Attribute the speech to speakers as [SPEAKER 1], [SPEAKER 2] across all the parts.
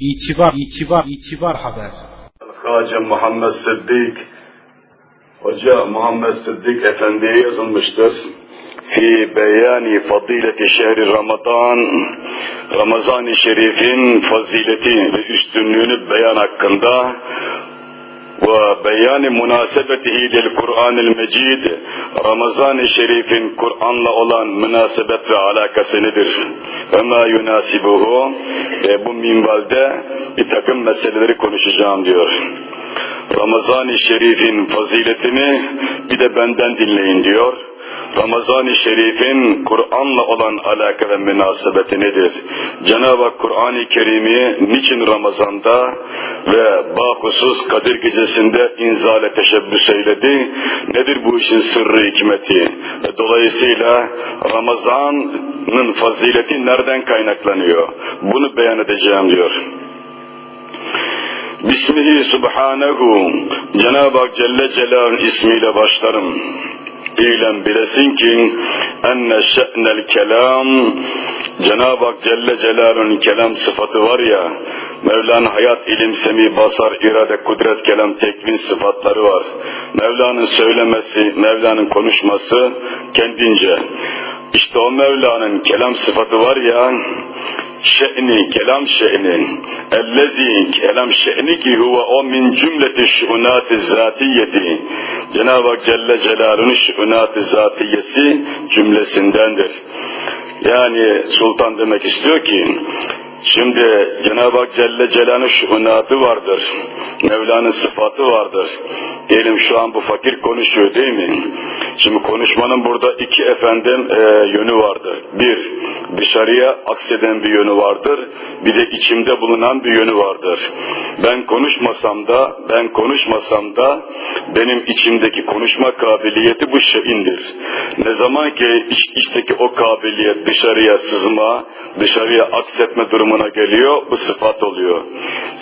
[SPEAKER 1] İtibar, itibar, itibar haber.
[SPEAKER 2] Hacı Muhammed Sıddık, Hoca Muhammed Sıddık Efendi'ye yazılmıştır. Fi beyani fadileti şehri Ramazan, Ramazan-ı Şerif'in fazileti ve üstünlüğünü beyan hakkında beyani münasebetihi lil Kur'an-ı Mecid Ramazan-ı Şerif'in Kur'an'la olan münasebet ve alakası nedir? Ve yunasibuhu ve bu minvalde bir takım meseleleri konuşacağım diyor. Ramazan-ı Şerif'in faziletini bir de benden dinleyin diyor. Ramazan-ı Şerif'in Kur'an'la olan alaka ve münasebeti nedir? Cenab-ı Hak Kur'an-ı Kerim'i niçin Ramazan'da ve bahusus Kadir Gecesi'nde inzale teşebbüs eyledi? Nedir bu işin sırrı hikmeti? Dolayısıyla Ramazan'ın fazileti nereden kaynaklanıyor? Bunu beyan edeceğim diyor. Bismihi Subhanehu Cenab-ı Celle Celal'in ismiyle başlarım. İlem bilesin ki enne şe'nel kelam Cenab-ı Hak Celle Celal'in kelam sıfatı var ya Mevla'nın hayat, ilim, semi, basar, irade, kudret, kelam, tekvin sıfatları var. Mevla'nın söylemesi, Mevla'nın konuşması kendince. İşte o Mevla'nın kelam sıfatı var ya, şe'ni, kelam şe'ni, ellezi kelam şe'ni ki huve o min cümleti şunat-ı zatiyeti. Cenab-ı Hak Celle Celaluhu'nun şunat-ı zatiyesi cümlesindendir. Yani sultan demek istiyor ki, Şimdi Cenab-ı Hak Celle Celal'in şuunatı vardır. Mevla'nın sıfatı vardır. Diyelim şu an bu fakir konuşuyor değil mi? Şimdi konuşmanın burada iki efendim e, yönü vardır. Bir, dışarıya akseden bir yönü vardır. Bir de içimde bulunan bir yönü vardır. Ben konuşmasam da, ben konuşmasam da benim içimdeki konuşma kabiliyeti bu şeyindir. Ne zaman ki iç, içteki o kabiliyet dışarıya sızma, dışarıya aksetme durumu durumuna geliyor, bu sıfat oluyor.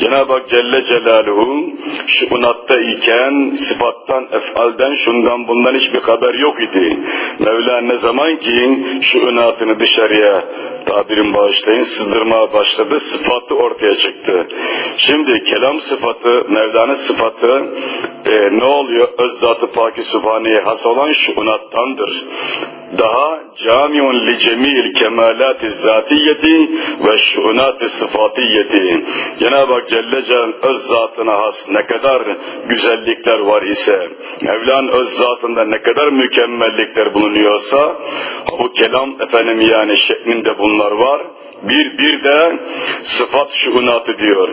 [SPEAKER 2] Cenab-ı Hak Celle Celaluhu şu unatta iken sıfattan, efalden, şundan bundan hiçbir haber yok idi. Mevla ne zaman ki şu unatını dışarıya tabirin bağışlayın sızdırmaya başladı, sıfatı ortaya çıktı. Şimdi kelam sıfatı, Mevla'nın sıfatı e, ne oluyor? Öz zatı paki subhaneye has olan şu unattandır daha camiun li cemil kemalat zatiyeti ve şunat sıfatiyeti. Cenab-ı Hak Celle öz zatına has ne kadar güzellikler var ise, Mevla'nın öz zatında ne kadar mükemmellikler bulunuyorsa, bu kelam efendim yani şeklinde bunlar var. Bir bir de sıfat şuunatı diyor.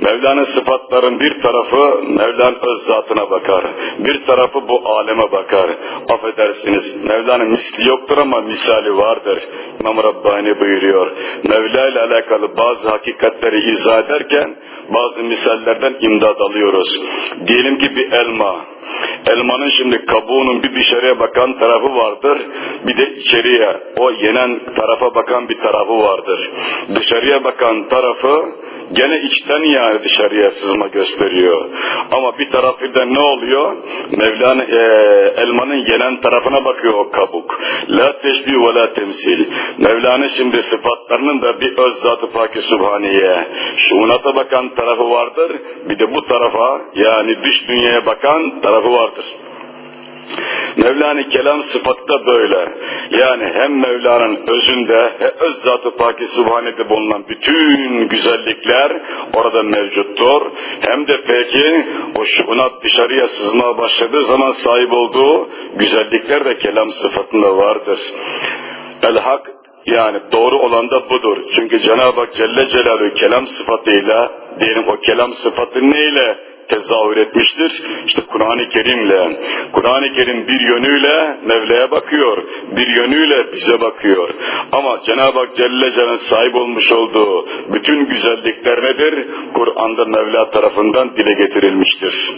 [SPEAKER 2] Mevla'nın sıfatların bir tarafı Mevla'nın öz zatına bakar. Bir tarafı bu aleme bakar. Affedersiniz Mevla'nın misli yoktur ama misali vardır. İmam Rabbani buyuruyor. Mevla ile alakalı bazı hakikatleri izah ederken bazı misallerden imdad alıyoruz. Diyelim ki bir elma. Elmanın şimdi kabuğunun bir dışarıya bakan tarafı vardır. Bir de içeriye o yenen tarafa bakan bir tarafı vardır. Dışarıya bakan tarafı gene içten yani dışarıya sızma gösteriyor. Ama bir tarafı da ne oluyor? Mevlana e, elmanın yenen tarafına bakıyor o kabuk. La teşbih ve la temsil. Mevlana şimdi sıfatlarının da bir öz zatı paki subhaniye. Şunata bakan tarafı vardır. Bir de bu tarafa yani dış dünyaya bakan tarafı vardır. Mevla'nın kelam sıfatı da böyle. Yani hem Mevla'nın özünde he öz zatı paki subhanede bulunan bütün güzellikler orada mevcuttur. Hem de peki o şunat dışarıya sızmaya başladığı zaman sahip olduğu güzellikler de kelam sıfatında vardır. El-Hak yani doğru olan da budur. Çünkü Cenab-ı Celle Celaluhu kelam sıfatıyla diyelim o kelam sıfatı neyle tezahür etmiştir. İşte Kur'an-ı Kerim'le, Kur'an-ı Kerim bir yönüyle Mevla'ya bakıyor, bir yönüyle bize bakıyor. Ama Cenab-ı Hak Celle Celle'nin sahip olmuş olduğu bütün güzellikler nedir? Kur'an'da Mevla tarafından dile getirilmiştir.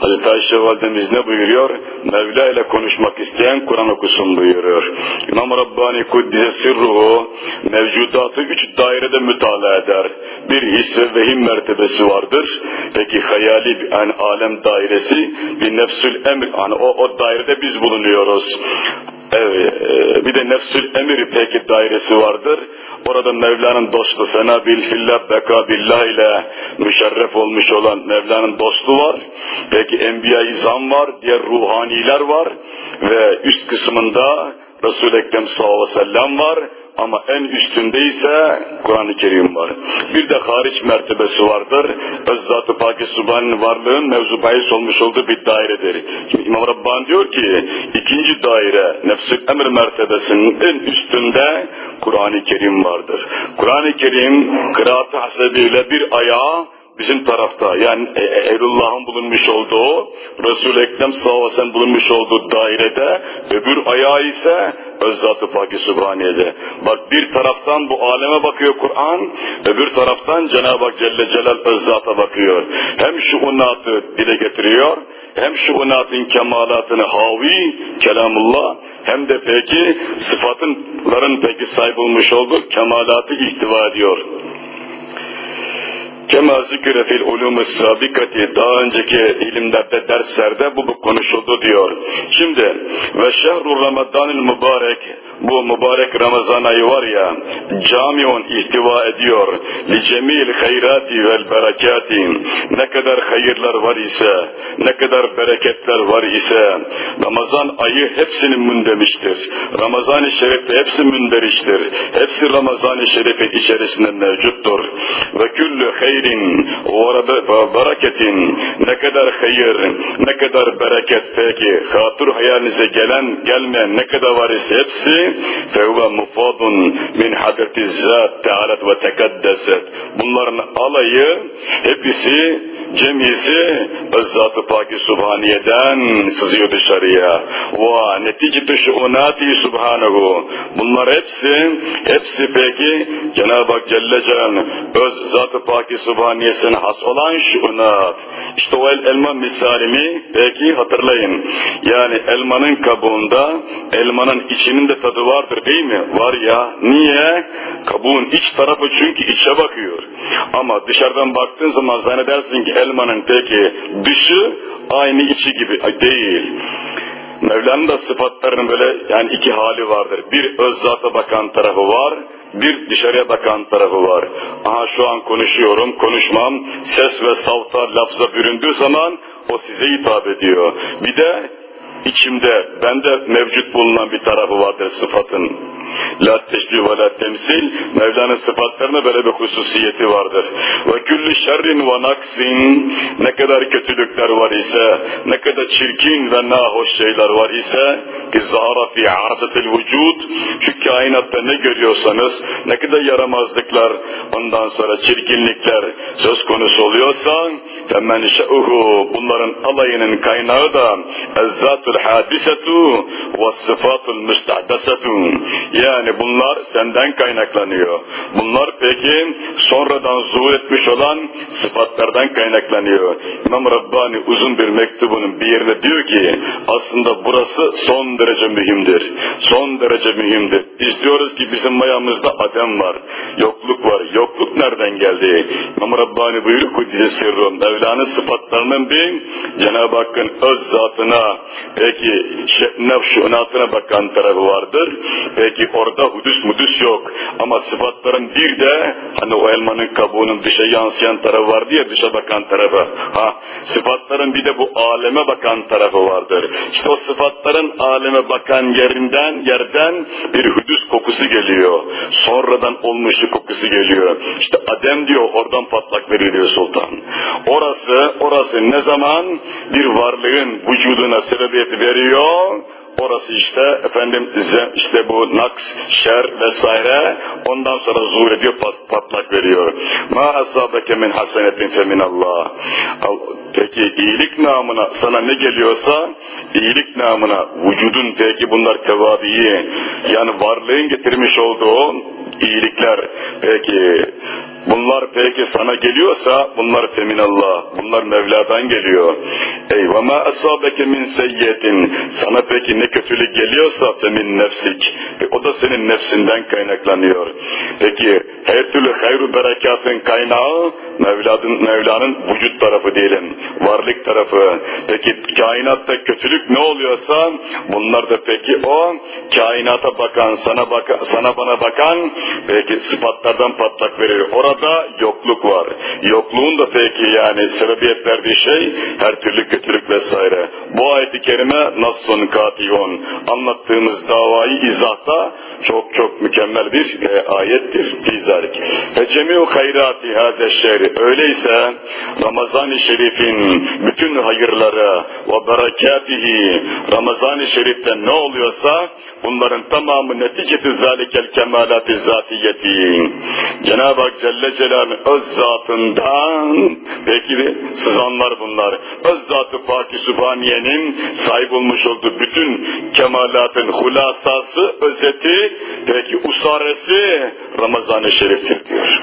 [SPEAKER 2] Hazreti Ayşe validemiz ne buyuruyor? Mevla ile konuşmak isteyen Kur'an okusun buyuruyor. İmam Rabbani Kuddise Sirruhu mevcudatı üç dairede mütalaa eder. Bir his ve vehim mertebesi vardır. Peki hayali yani alem dairesi bir nefsül emr. Yani o, o dairede biz bulunuyoruz. Evet, bir de nefsül emir peki dairesi vardır. Orada Mevla'nın dostu fena bil fillah beka billah ile müşerref olmuş olan Mevla'nın dostu var. Peki Enbiya-i İzam var, diğer ruhaniler var ve üst kısmında Resul-i Ekrem sallallahu aleyhi ve sellem var ama en üstünde ise Kur'an-ı Kerim var. Bir de hariç mertebesi vardır. Öz Zat-ı Paki Subhan'ın varlığın mevzu bahis olmuş olduğu bir dairedir. Şimdi İmam Rabbani diyor ki ikinci daire nefsül emir mertebesinin en üstünde Kur'an-ı Kerim vardır. Kur'an-ı Kerim kıraat-ı hasebiyle bir ayağı bizim tarafta yani e, Eylullah'ın bulunmuş olduğu, Resul-i Ekrem sallallahu bulunmuş olduğu dairede, öbür ayağı ise Öz-Zat-ı Paki Sübhaniye'de. Bak bir taraftan bu aleme bakıyor Kur'an, öbür taraftan Cenab-ı Hak Celle Celal Öz-Zat'a bakıyor. Hem şu unatı dile getiriyor, hem şu unatın kemalatını havi, kelamullah, hem de peki sıfatınların peki sahip olmuş olduğu kemalatı ihtiva ediyor. Kema zikre fil ulûm sabikati daha önceki ilimlerde derslerde bu, bu konuşuldu diyor. Şimdi ve şehru ramadanil mübarek bu mübarek Ramazan ayı var ya camiun ihtiva ediyor li cemil hayrati vel berekati ne kadar hayırlar var ise ne kadar bereketler var ise Ramazan ayı hepsinin mündemiştir. Ramazan-ı Şerif'te hepsi münderiştir. Hepsi Ramazan-ı Şerif'in içerisinde mevcuttur. Ve küllü haydin ve bereketin ne kadar hayır, ne kadar bereket peki hatır hayalinize gelen gelmeyen ne kadar var ise hepsi fevve mufadun min hadreti zat tealet ve tekaddeset bunların alayı hepsi cemizi Zat-ı Paki Subhaniye'den sızıyor dışarıya. Ve netice şuunati Subhanahu bunlar hepsi hepsi peki Cenab-ı Hak Celle Celal öz Zat-ı Paki Subhaniyesine has olan şu unat. İşte o el, elma misalini peki hatırlayın. Yani elmanın kabuğunda elmanın içinin de tadı vardır değil mi? Var ya. Niye? Kabuğun iç tarafı çünkü içe bakıyor. Ama dışarıdan baktığın zaman zannedersin ki elmanın peki dışı aynı içi gibi. Değil. Mevla'nın da sıfatlarının böyle yani iki hali vardır. Bir öz zata bakan tarafı var, bir dışarıya bakan tarafı var. Aha şu an konuşuyorum, konuşmam, ses ve savta, lafza büründüğü zaman o size hitap ediyor. Bir de içimde, bende mevcut bulunan bir tarafı vardır sıfatın. La teşbih ve la temsil, Mevla'nın sıfatlarına böyle bir hususiyeti vardır. Ve küllü şerrin ve naksin, ne kadar kötülükler var ise, ne kadar çirkin ve nahoş şeyler var ise, ki zahara fi arzatil vücud, şu kainatta ne görüyorsanız, ne kadar yaramazlıklar, ondan sonra çirkinlikler söz konusu oluyorsa, femen şe'uhu, bunların alayının kaynağı da, ezzatul hadisetu ve sıfatul müstahdesetu, yani bunlar senden kaynaklanıyor. Bunlar peki sonradan zuhur etmiş olan sıfatlardan kaynaklanıyor. İmam Rabbani uzun bir mektubunun bir yerinde diyor ki aslında burası son derece mühimdir. Son derece mühimdir. Biz diyoruz ki bizim mayamızda adem var. Yokluk var. Yokluk nereden geldi? İmam Rabbani buyuruyor Kudüs'e sırrım. Mevla'nın sıfatlarının bir Cenab-ı Hakk'ın öz zatına peki nefşunatına bakan tarafı vardır. Peki orada hudüs mudüs yok. Ama sıfatların bir de hani o elmanın kabuğunun dışa yansıyan tarafı var diye dışa bakan tarafı. Ha, sıfatların bir de bu aleme bakan tarafı vardır. İşte o sıfatların aleme bakan yerinden, yerden bir hudüs kokusu geliyor. Sonradan olmuşluk kokusu geliyor. İşte Adem diyor oradan patlak verir sultan. Orası, orası ne zaman bir varlığın vücuduna sebebiyet veriyor, Orası işte efendim işte bu naks, şer vesaire ondan sonra zuhur ediyor patlak veriyor. Ma asabeke min hasenetin femin Allah. Peki iyilik namına sana ne geliyorsa iyilik namına vücudun peki bunlar tevabiyi yani varlığın getirmiş olduğu iyilikler peki bunlar peki sana geliyorsa bunlar feminallah bunlar Mevla'dan geliyor. Ey ve ma asabeke min seyyetin sana peki ne kötülük geliyorsa femin nefsik. E, o da senin nefsinden kaynaklanıyor. Peki her türlü hayru berekatın kaynağı Mevla'nın, Mevla'nın vücut tarafı diyelim. Varlık tarafı. Peki kainatta kötülük ne oluyorsa bunlar da peki o kainata bakan, sana baka, sana bana bakan peki sıfatlardan patlak verir. Orada yokluk var. Yokluğun da peki yani sebebiyet verdiği şey her türlü kötülük vesaire. Bu ayet-i kerime nasılın katiyun anlattığımız davayı izahta çok çok mükemmel bir e, ayettir. Fizalik. Ve cemiu hayrati hâde şehri. Öyleyse Ramazan-ı Şerif'in bütün hayırları ve berekatihi Ramazan-ı Şerif'te ne oluyorsa bunların tamamı neticeti zalikel kemalat-ı zatiyeti. Cenab-ı Hak Celle Celal'in öz zatından peki sızanlar bunlar. Öz zatı Fatih Sübhaniye'nin sahip olmuş olduğu bütün kemalatın hulasası, özeti, peki usaresi Ramazan-ı Şerif'tir diyor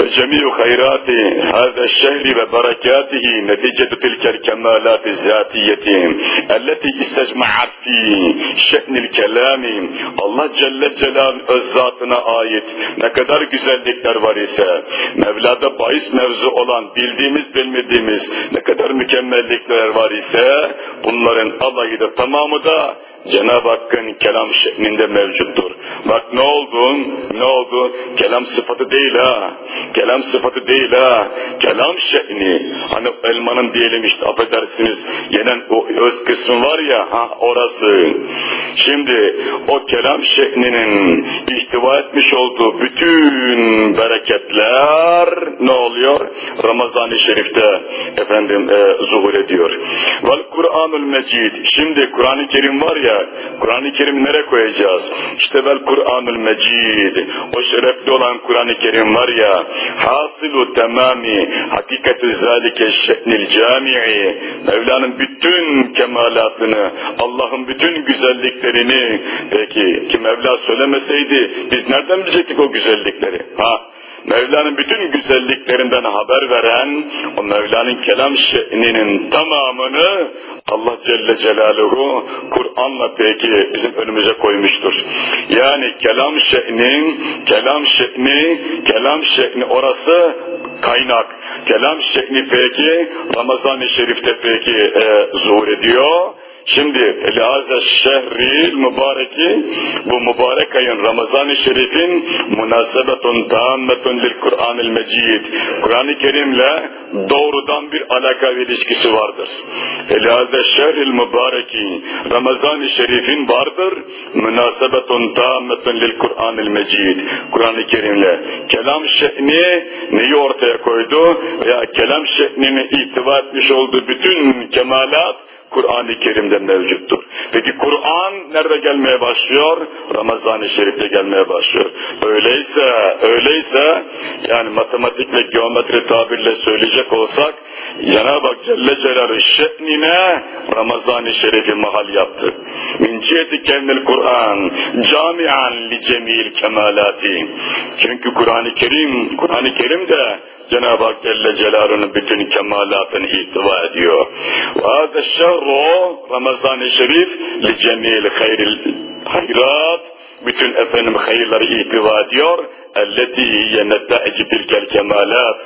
[SPEAKER 2] ve cemiyu hayrati hâze şehri ve berekâtihi neticede tilkel kemâlâti zâtiyeti elleti istecma'at fî şehnil kelâmi Allah Celle Celal öz zatına ait ne kadar güzellikler var ise Mevla'da bahis mevzu olan bildiğimiz bilmediğimiz ne kadar mükemmellikler var ise bunların alayı da tamamı da Cenab-ı Hakk'ın kelam şeklinde mevcuttur. Bak ne oldu? Ne oldu? Kelam sıfatı değil ha. Kelam sıfatı değil ha. Kelam şekli. Hani elmanın diyelim işte affedersiniz yenen o öz kısmı var ya ha orası. Şimdi o kelam şeklinin ihtiva etmiş olduğu bütün bereketler ne oluyor? Ramazan-ı Şerif'te efendim e, zuhur ediyor. Vel Kur'anul Mecid. Şimdi Kur'an-ı Kerim var ya Kur'an-ı Kerim nereye koyacağız? İşte vel Kur'anul Mecid. O şerefli olan Kur'an-ı Kerim var ya hasılu temami hakikati zalike şe'nil cami'i Mevla'nın bütün kemalatını Allah'ın bütün güzelliklerini peki ki Mevla söylemeseydi biz nereden bilecektik o güzellikleri? Ha Mevla'nın bütün güzelliklerinden haber veren o Mevla'nın kelam şe'ninin tamamını Allah Celle Celaluhu Kur'an'la peki bizim önümüze koymuştur. Yani kelam şe'nin, kelam şe'ni, kelam şe'ni orası kaynak. Kelam şekli peki Ramazan-ı Şerif'te peki e, zuhur ediyor. Şimdi Elazığ şehri mübareki bu mübarek ayın Ramazan-ı Şerif'in münasebetun tammetun lil Kur'an-ı Mecid. Kur'an-ı Kerim'le doğrudan bir alaka ve ilişkisi vardır. Elazığ şehri mübareki Ramazan-ı Şerif'in vardır münasebetun tammetun lil Kur'an-ı Mecid. Kur'an-ı Kerim'le kelam şe'ni neyi ortaya koydu veya kelam şeklini itibar etmiş olduğu bütün kemalat Kur'an-ı Kerim'de mevcuttur. Peki Kur'an nerede gelmeye başlıyor? Ramazan-ı Şerif'te gelmeye başlıyor. Öyleyse, öyleyse yani matematik ve geometri tabirle söyleyecek olsak Cenab-ı Hak Celle Celaluhu şekline Ramazan-ı Şerif'i mahal yaptı. Min ciheti kendil Kur'an camian li cemil kemalati. Çünkü Kur'an-ı Kerim, Kur'an-ı Kerim de Cenab-ı Hak Celle Celaluhu'nun bütün kemalatını ihtiva ediyor. Hâze şerru Ramazan-ı Şerif cemil hayril hayrat bütün efendim hayırları ihtiva ediyor. اَلَّتِي هِيَ نَتَّعِجِ تِلْكَ الْكَمَالَاتِ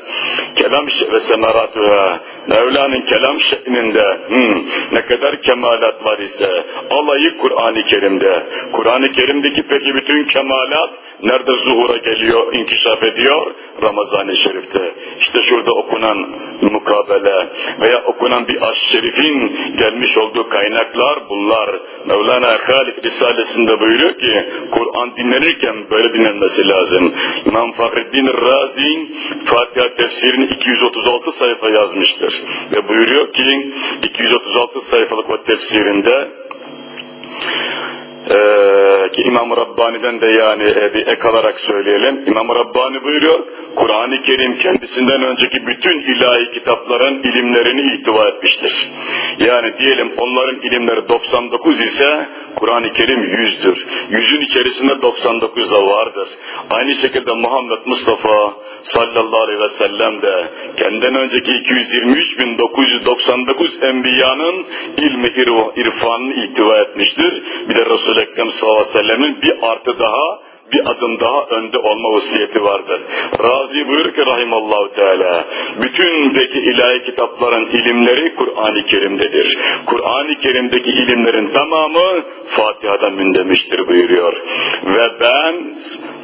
[SPEAKER 2] Kelam ve semeratuha. Mevla'nın kelam şeklinde hmm, ne kadar kemalat var ise alayı Kur'an-ı Kerim'de. Kur'an-ı Kerim'deki peki bütün kemalat nerede zuhura geliyor, inkişaf ediyor? Ramazan-ı Şerif'te. İşte şurada okunan mukabele veya okunan bir aş şerifin gelmiş olduğu kaynaklar bunlar. Mevlana Halik Risalesi'nde buyuruyor ki Kur'an dinlenirken böyle dinlenmesi lazım. İmam Fahreddin Razi Fatiha tefsirini 236 sayfa yazmıştır. Ve buyuruyor ki 236 sayfalık o tefsirinde ee, ki İmam-ı Rabbani'den de yani e, bir ek alarak söyleyelim. İmam Rabbani buyuruyor, Kur'an-ı Kerim kendisinden önceki bütün ilahi kitapların ilimlerini ihtiva etmiştir. Yani diyelim onların ilimleri 99 ise Kur'an-ı Kerim 100'dür. 100'ün içerisinde 99 da vardır. Aynı şekilde Muhammed Mustafa sallallahu aleyhi ve sellem de kendinden önceki 223.999 enbiyanın ilmi irfanını ihtiva etmiştir. Bir de Resul-i Ekrem sallallahu aleyhi ve sellemin bir artı daha bir adım daha önde olma vasiyeti vardır. Razi buyur ki rahimallahu teala, bütün peki ilahi kitapların ilimleri Kur'an-ı Kerim'dedir. Kur'an-ı Kerim'deki ilimlerin tamamı Fatiha'da mündemiştir buyuruyor. Ve ben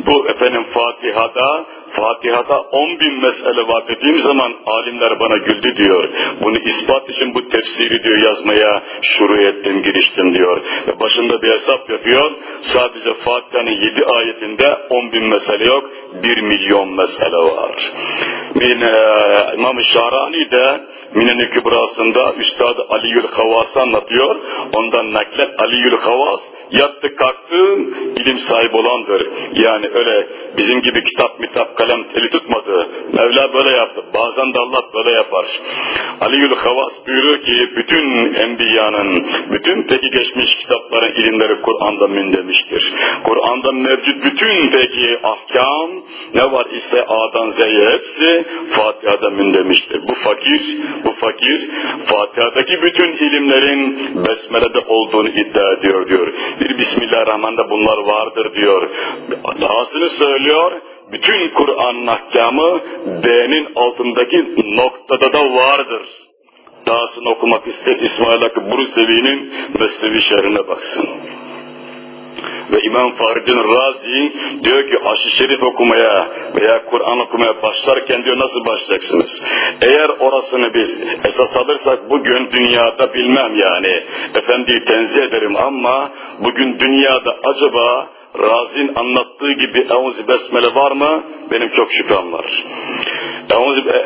[SPEAKER 2] bu efendim Fatiha'da Fatiha'da 10 bin mesele var dediğim zaman alimler bana güldü diyor. Bunu ispat için bu tefsiri diyor yazmaya şuru ettim, giriştim diyor. Ve başında bir hesap yapıyor. Sadece Fatiha'nın 7 ayetinde 10 bin mesele yok, 1 milyon mesele var. Min, e, İmam-ı Şahrani de Minen-i Kübrası'nda Üstad Aliül Havas'ı anlatıyor. Ondan naklet Aliül Havas yattı kalktı ilim sahibi olandır. Yani öyle bizim gibi kitap mitap kalem eli tutmadı. Mevla böyle yaptı. Bazen de Allah böyle yapar. Aliül Havas buyuruyor ki bütün enbiyanın, bütün peki geçmiş kitapların ilimleri Kur'an'da mündemiştir. Kur'an'da mevcut bütün peki ahkam ne var ise A'dan Z'ye hepsi Fatiha'da mündemiştir. Bu fakir, bu fakir Fatiha'daki bütün ilimlerin Besmele'de olduğunu iddia ediyor diyor. Bir Bismillahirrahmanirrahim bunlar vardır diyor. Dahasını söylüyor, bütün Kur'an'ın ahkamı B'nin altındaki noktada da vardır. Dahasını okumak ister İsmail Hakkı Burusevi'nin Mesnevi şehrine baksın. Ve İmam Fahrettin Razi diyor ki aşı şerif okumaya veya Kur'an okumaya başlarken diyor nasıl başlayacaksınız? Eğer orasını biz esas alırsak bugün dünyada bilmem yani efendiyi tenzih ederim ama bugün dünyada acaba Razin anlattığı gibi Eûz Besmele var mı? Benim çok şüphem var.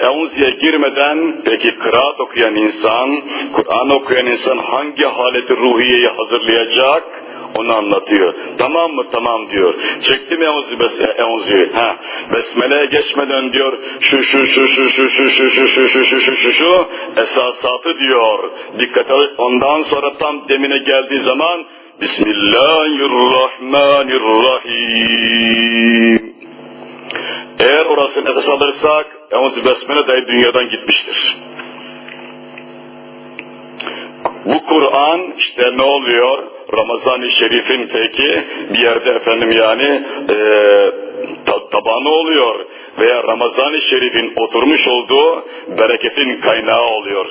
[SPEAKER 2] Eûz'ye girmeden peki kıraat okuyan insan, Kur'an okuyan insan hangi haleti ruhiyeyi hazırlayacak? Onu anlatıyor. Tamam mı? Tamam diyor. Çekti mi Eûz'ü? Ha. Besmele'ye geçmeden diyor şu şu şu şu şu şu şu şu şu şu şu şu şu şu esasatı diyor. Dikkat et. Ondan sonra tam demine geldiği zaman Bismillahirrahmanirrahim. Eğer orasını esas alırsak Eûzü Besmele dahi dünyadan gitmiştir. Bu Kur'an işte ne oluyor? Ramazan-ı Şerif'in peki bir yerde efendim yani e, ta, tabanı oluyor veya Ramazan-ı Şerif'in oturmuş olduğu bereketin kaynağı oluyor.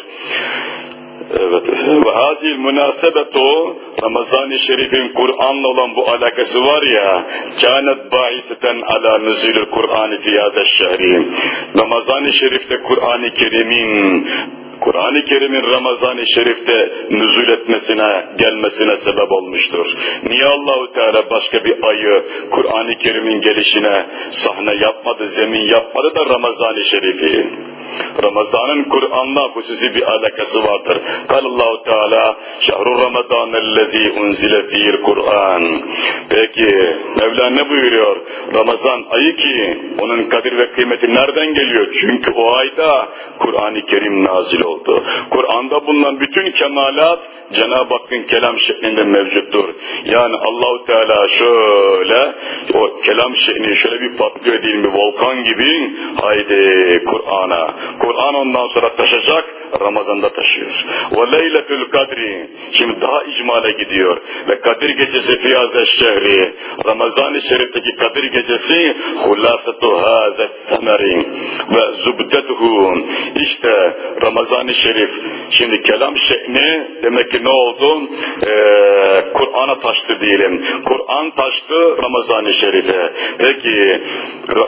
[SPEAKER 2] Evet. Ve hazil münasebetu Ramazan-ı Şerif'in Kur'an'la olan bu alakası var ya kânet bahiseten ala nüzülü Kur'an-ı fiyâde şehri Ramazan-ı Şerif'te Kur'an-ı Kerim'in Kur'an-ı Kerim'in Ramazan-ı Şerif'te nüzul etmesine, gelmesine sebep olmuştur. Niye Allahu Teala başka bir ayı Kur'an-ı Kerim'in gelişine sahne yapmadı, zemin yapmadı da Ramazan-ı Şerif'i? Ramazan'ın Kur'an'la hususi bir alakası vardır. Allahu Teala şehru Ramazan ellezî unzile fîl Kur'an. Peki Mevla ne buyuruyor? Ramazan ayı ki onun kadir ve kıymeti nereden geliyor? Çünkü o ayda Kur'an-ı Kerim nazil oldu. Kur'an'da bulunan bütün kemalat Cenab-ı Hakk'ın kelam şeklinde mevcuttur. Yani Allahu Teala şöyle o kelam şeklini şöyle bir patlıyor değil mi volkan gibi haydi Kur'an'a. Kur'an ondan sonra taşacak Ramazan'da taşıyor. Ve leyletül kadri şimdi daha icmale gidiyor. Ve Kadir gecesi fiyazet şehri Ramazan-ı Şerif'teki Kadir gecesi hulasatu hâzet semeri ve zubdetuhu işte Ramazan-ı Şerif şimdi kelam şekli demek ki ne oldu? Ee, taştı diyelim. Kur'an taştı Ramazan-ı Şerif'e. Peki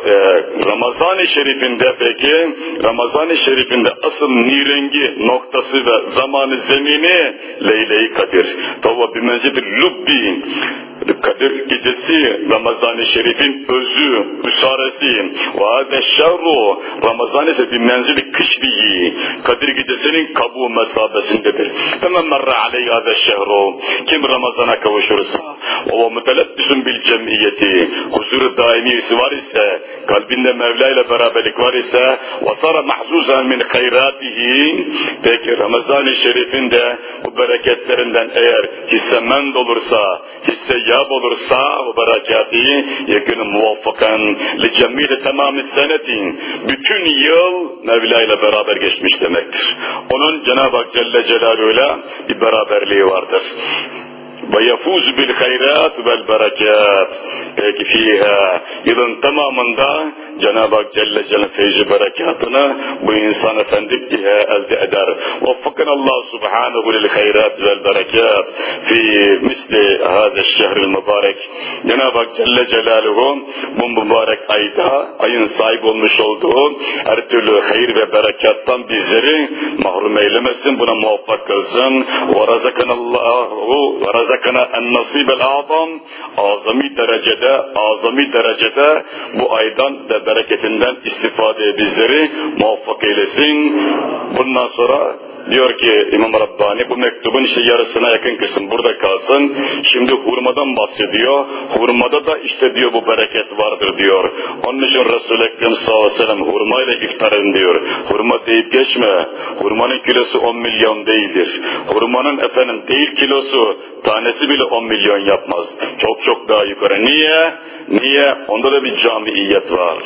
[SPEAKER 2] e, Ramazan-ı Şerif'inde peki Ramazan-ı Şerif'inde asıl nirengi noktası ve zamanı zemini Leyle-i Kadir. Tavva bir menzidi lubbi Kadir gecesi Ramazan-ı Şerif'in özü, üsaresi. Ve hâde şerru Ramazan ise bir menzili kışliği. Kadir gecesinin kabuğu mesabesindedir. Hemen merre aleyhi hâde şehru. Kim Ramazan'a kavuşursa o mütelebbisun bil cemiyeti. Huzuru daimisi var ise, kalbinde Mevla ile beraberlik var ise vasara mahzuzan min hayratihi. Peki Ramazan-ı Şerif'inde bu bereketlerinden eğer hissemend olursa, hisseyab olursa bu berekati yakını muvaffakan li cemiyeti tamamı senetin bütün yıl Mevla ile beraber geçmiş demektir. Onun Cenab-ı Hak Celle Celaluhu'yla bir beraberliği vardır ve yefuz bil hayrat vel berekat. Peki fiha yılın tamamında Cenab-ı Hak Celle Celle feyzi berekatını bu insan efendim diye elde eder. Vaffakın Allah subhanahu lil hayrat vel berekat fi misli hâzeş şehril mübarek. Cenab-ı Hak Celle Celaluhu bu mübarek ayda ayın sahip olmuş olduğu her türlü hayır ve berekattan bizleri mahrum eylemesin buna muvaffak kılsın. Ve razakanallahu ve razakana en nasibel azam azami derecede azami derecede bu aydan ve bereketinden istifade bizleri muvaffak eylesin. Bundan sonra diyor ki İmam Rabbani bu mektubun işte yarısına yakın kısım burada kalsın. Şimdi hurmadan bahsediyor. Hurmada da işte diyor bu bereket vardır diyor. Onun için Resul-i Ekrem sallallahu aleyhi ve sellem hurmayla iftar edin diyor. Hurma deyip geçme. Hurmanın kilosu 10 milyon değildir. Hurmanın efendim değil kilosu tanesi bile 10 milyon yapmaz. Çok çok daha yukarı. Niye? Niye? Onda da bir camiiyet var.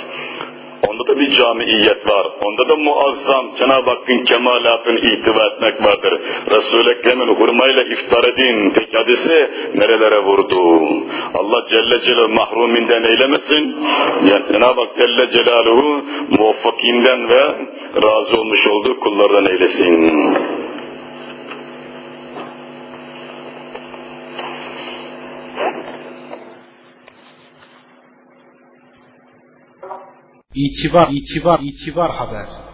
[SPEAKER 2] Onda da bir camiiyet var. Onda da muazzam Cenab-ı Hakk'ın kemalatını ihtiva etmek vardır. Resul-i Ekrem'in hurmayla iftar edin tek hadisi nerelere vurdu? Allah Celle Celaluhu mahruminden eylemesin. Yani Cenab-ı Hak Celle Celaluhu muvaffakinden ve razı olmuş olduğu kullardan eylesin.
[SPEAKER 1] İtibar, itibar, itibar haber.